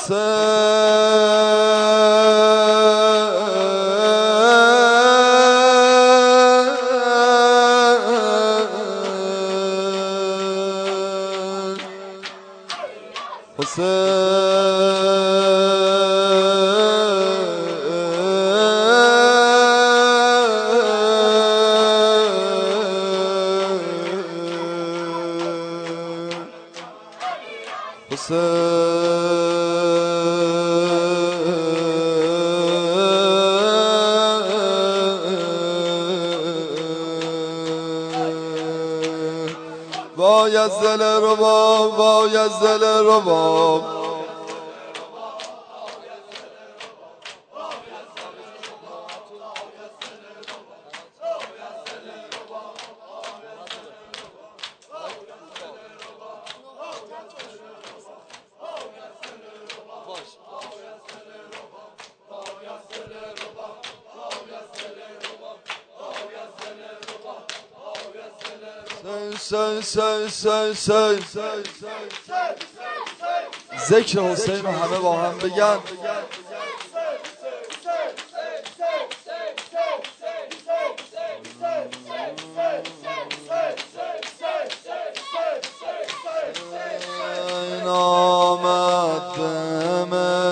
حسين دل رباب وای از دل رباب. ذکر حسین رو همه با هم بگن. آمد به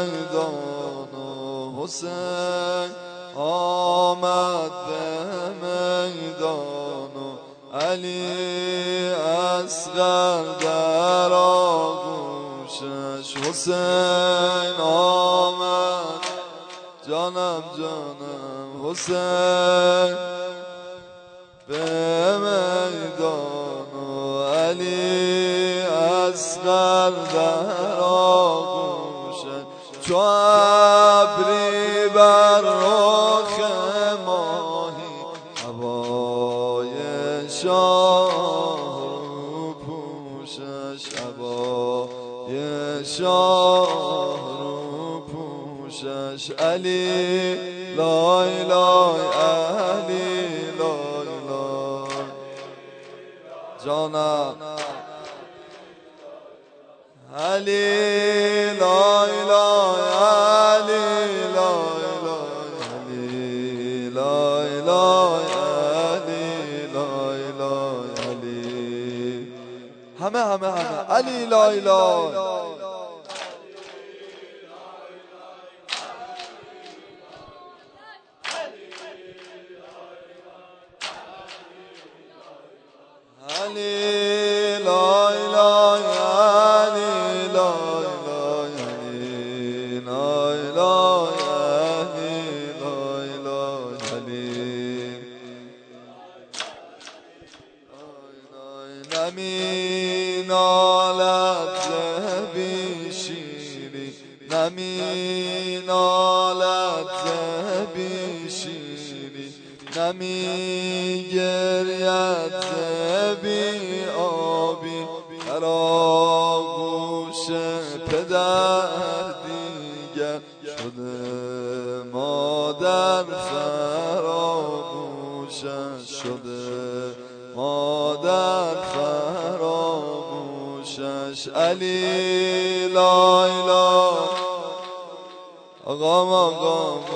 حسین آمد علی اصغر در آغوشش حسین آمد. جانم جانم حسین. به میدان علی اصغر در آغوشش. چو ابری بر پوشش علی لای لای علی لای لای جانم علی لای لای علی لای لای علی لای لای علی لای لای علی همه همه همه علی لای لای نمی نالد زبی شیری نمی نالد زبی شیری نمی آبی. در آغوش پدر دیگر شده مادر فراموشش شده مادر فراموشش مشعلي لا إله غم غم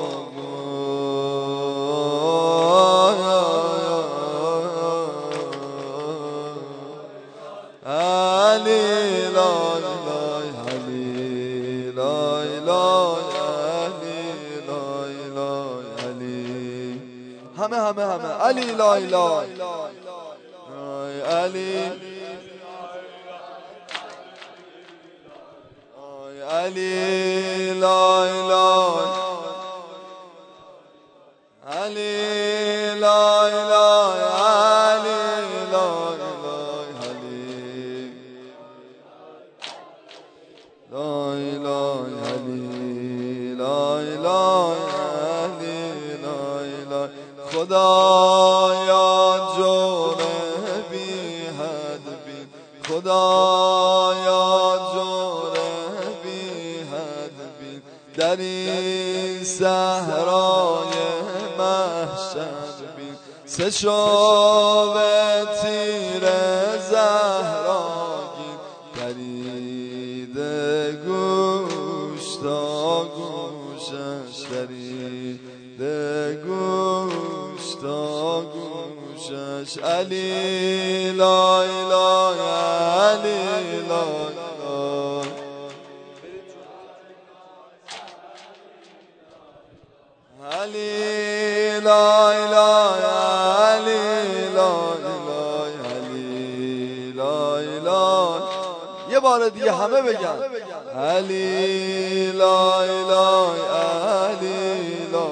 همه همه همه علي لا إله علی لای لای در این صحرای محشر. بین سه شاو تیر زهراگین درید گوش تا گوشش درید گوش تا گوشش علیلا علی لا اله علی لا علی لا یه بار دیگه همه بگن. علی لا اله علی لا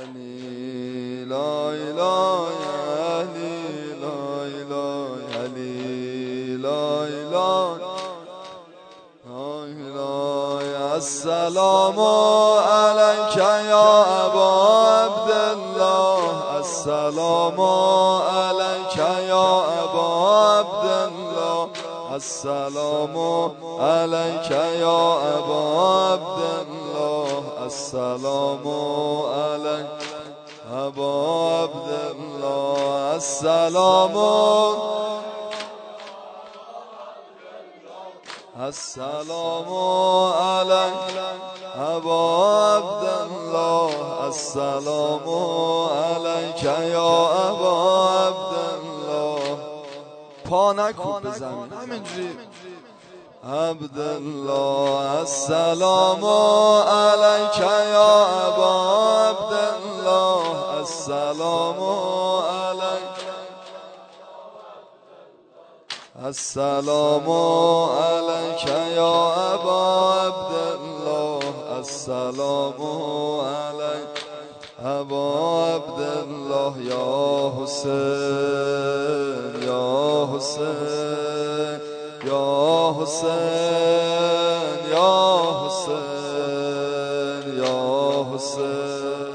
علی لا اله السلام عليك يا أبا عبد الله السلام عليك يا أبا عبد الله السلام عليك يا أبا عبد الله السلام عليك أبا عبد الله السلام السلام علی ابا عبد الله السلام عليك يا یا عبد الله پا نکوب زمین همینجوری. عبد الله السلام عليك يا یا عبد الله السلام السلام عليك يا أبا عبد الله السلام عليك أبا عبد الله يا حسين يا حسين يا حسين يا حسين يا حسين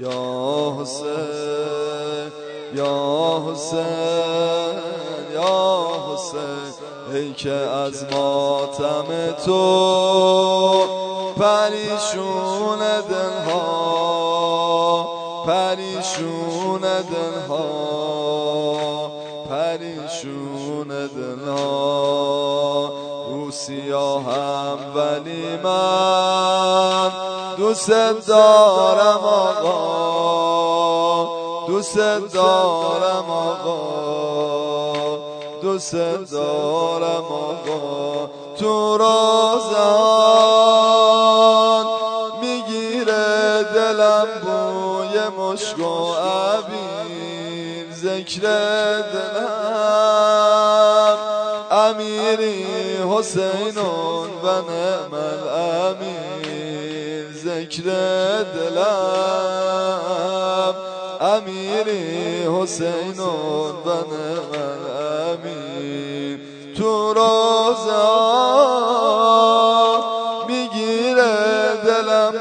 يا حسين يا حسين که از ماتم تو پریشون دلها پریشون دلها پریشون دلها. رو سیاهم ولی من دوست دارم آقا دوست دارم آقا. دوست دارم آقا تو روزان می‌گیره دلم بوی مشک و عبیر ذکر دلم. امیری حسینون و نعم الامیر ذکر دلم. امیری حسینون و نعم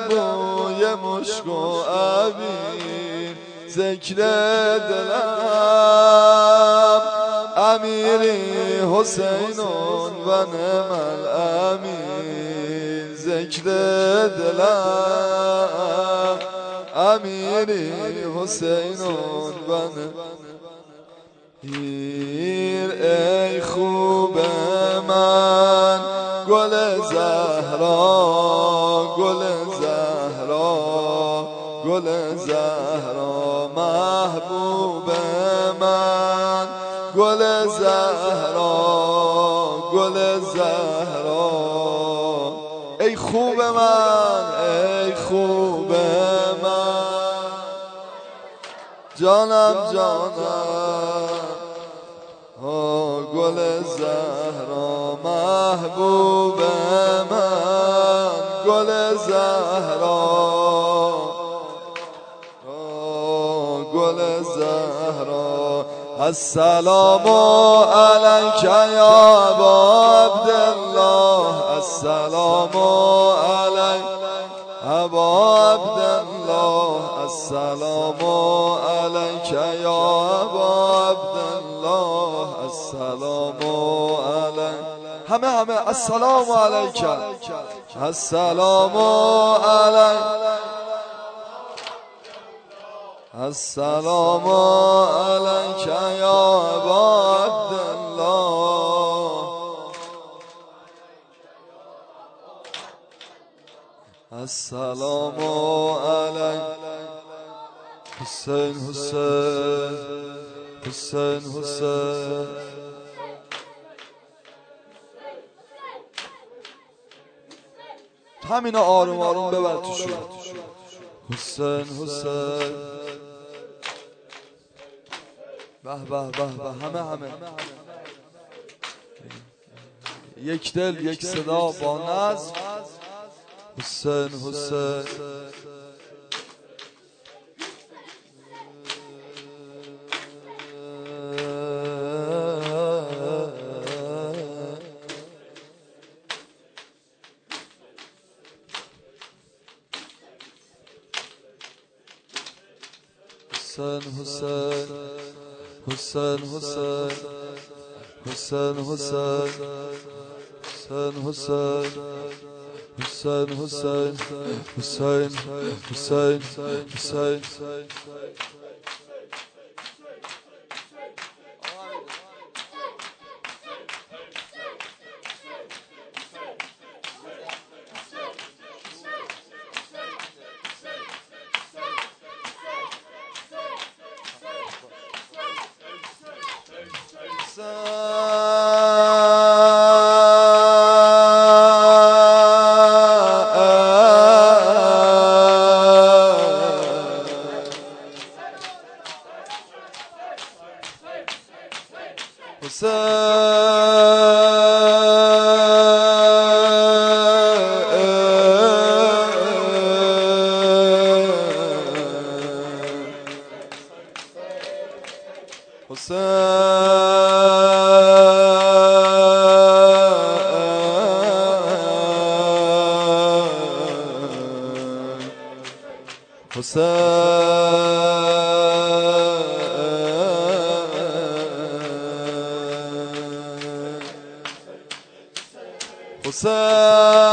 بوی مشک و عبیر ذکر دلم. امیری حسینون و نعم الامیر ذکر دلم. امیری حسینون و هیر ای خوب من گل زهرا گل زهرا محبوب من. گل زهرا گل زهرا. ای خوب من ای خوب من. جانم جانم. گل زهرا محبوب من. گل زهرا الزهرا. السلام عليك يا أبا عبد الله السلام عليك أبا عبد الله السلام عليك يا أبا عبد الله السلام عليك همه همه. السلام علیک. السلام علیک. السلام عليك يا عبد الله السلام عليك حسين حسين حسين حسين همین آروم آروم ببر شو حسین حسین به به به به همه همه. یک دل یک صدا با نظم. حسین حسین. حسن حسن حسن حسن حسن حسن حسين حسين حسين حسين حسين حسین. حسين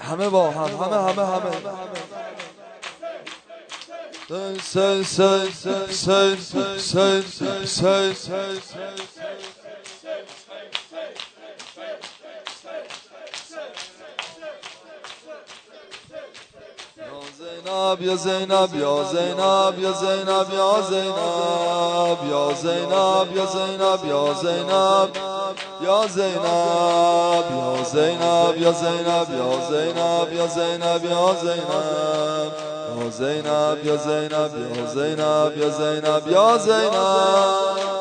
همه با هم همه همه همه زینب یا زینب یا زینب یا زینب یا زینب یا زینب یا زینب یا زینب یا زینب یا زینب یا زینب یا زینب یا زینب یا زینب یا زینب یا زینب یا زینب یا زینب یا زینب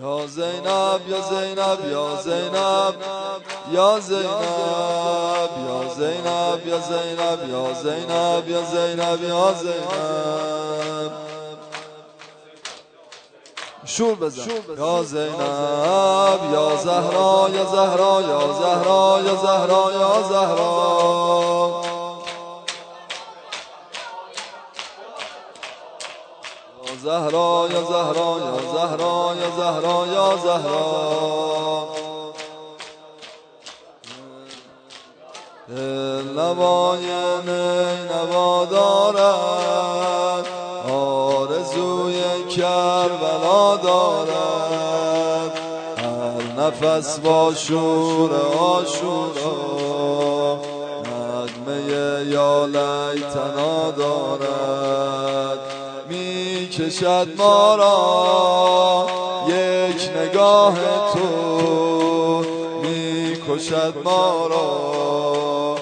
یا زینب یا زینب یا زینب یا زینب یا زینب یا زینب یا زینب یا زینب یا زینب شور بزن. یا زینب یا زهرا یا زهرا یا زهرا یا زهرا یا زهرا. زهرا یا زهرا یا زهرا یا زهرا یا زهرا. دل نوای نوا دارد. نفس با شور آشورا. نغمه یا لیتنا دارد. کشد ما یک نگاه تو. می کشد ما را.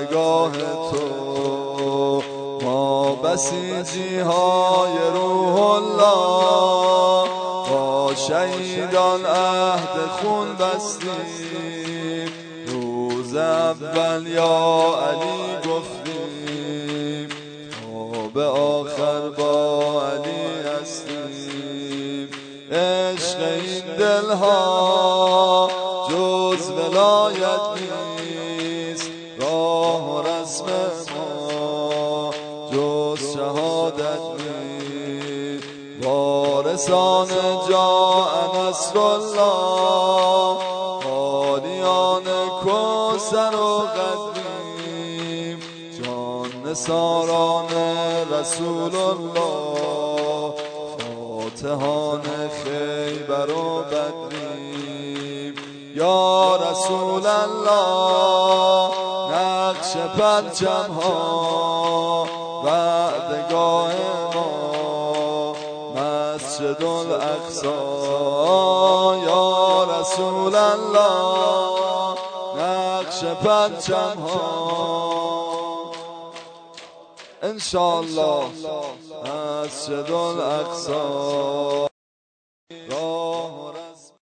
نگاه تو. ما بسیجی های روح الله. شهیدان عهد خون بستیم. روز اول یا علی گفتیم. تا به آخر با علی هستیم. عشق این دلها جز ولایت نیست. راه و رسم ما جز شهادت نیست. وارثان جا نصر الله حالیان کسر و قدیم جان نساران رسول الله فاتحان خیبر و بدریم. یا رسول الله نقش پرچم ها وعدگاه ما مسجد الاقصا یا رسول الله نقش پرچم ها انشاءالله مسجد الاقصا